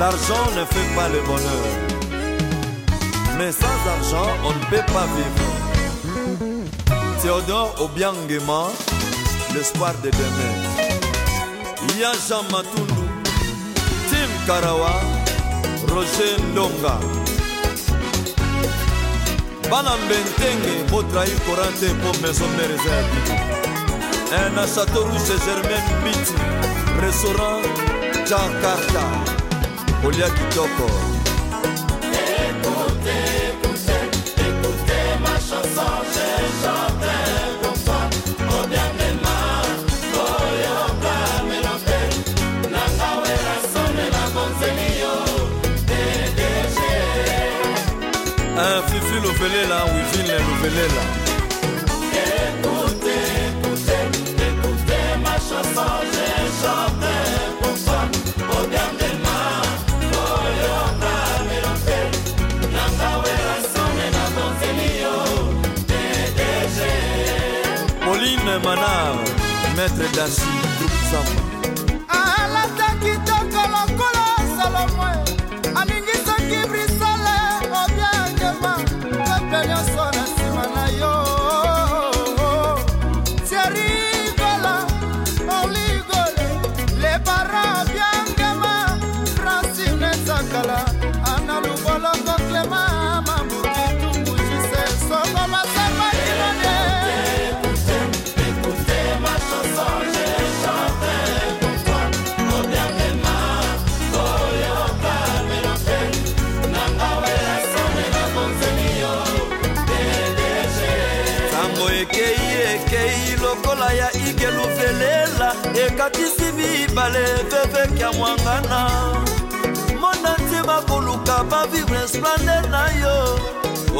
L'argent ne fait pas le bonheur. Mais sans argent, on ne peut pas vivre. Théodore Obiangema, l'espoir de demain. Yasha Matundu, Tim Karawa, Roger Ndonga. bana mbentenge botrahi korante pour maison réserve, Un chateau rouge germain biti restaurant jakarta kolia kitoko Un eh, fufu lovelela, wivine lovelela june manar maître dasi grupsama alataki toko lokola salomo amingisaki bris keilokola ya igeluvelela ekatisi vibale vevekia mwangana mona ntima koluka bavivre splande na yo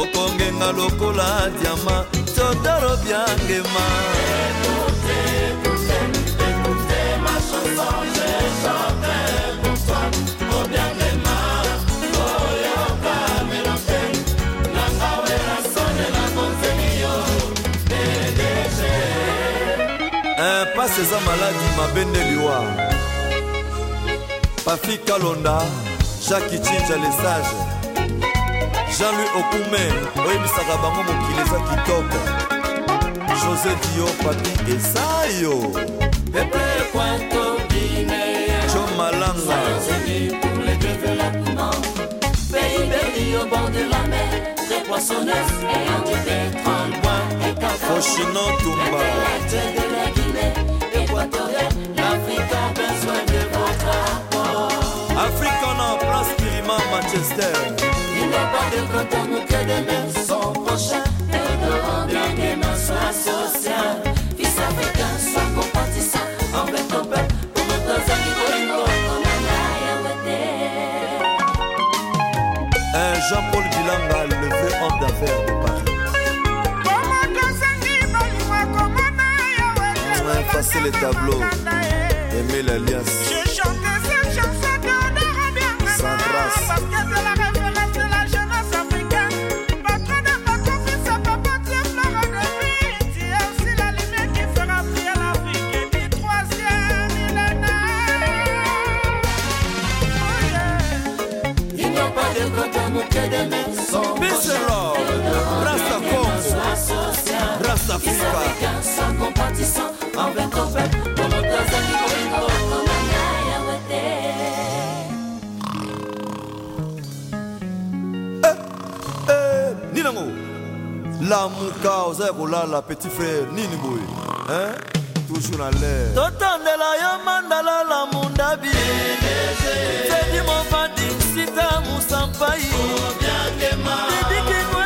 okongenga lokola diama todoro biangema hey. mpasi eh, eza maladi mabende liwa pafi kalonda jacki cinja lesage jean-louis okume oyebisaka bango mokili eza kitoko josé dio papi esayo jo malanga Poissonneuse ayant du pétrole, bois et café. Fauchino Toumba. Manchester. Il n'a pas de compte que de même son prochain. Devront bien des mains sociales. Fils africain, soit compatissant, en plein tempête, pour notre ami Bolingo, Un Jean-Paul Dilanga, le vrai homme d'affaires de Paris. Effacer les tableaux, aimer l'alias. la lamuka ozali kolala petit frère nini boye hein? toujours na l'air totandela yo mandala la mundabi sedi mofandi sita musampai oh, didikimo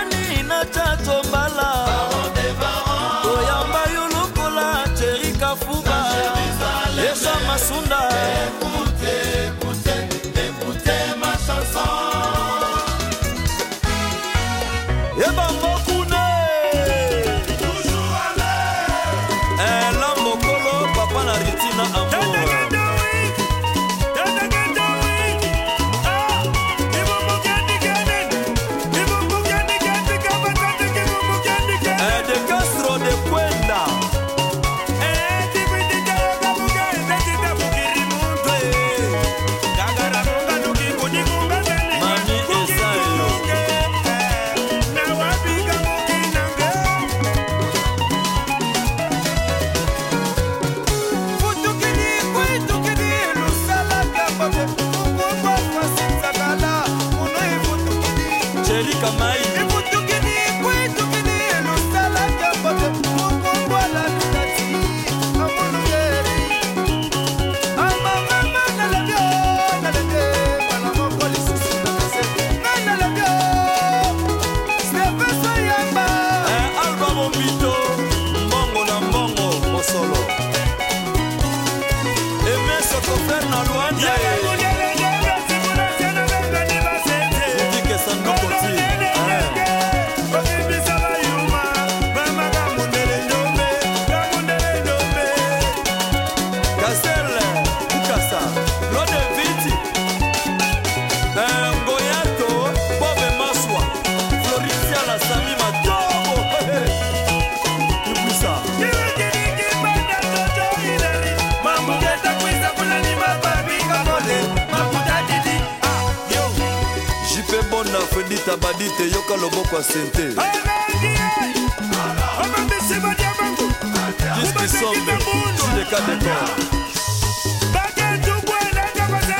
na badite yoka loboko ya sente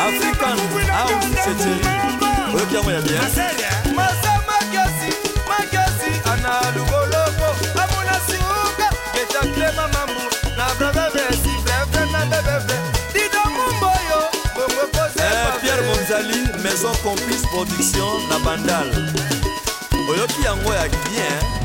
african out cete oyoki yango ya bien so complice production na bandal oyoki yango ya bien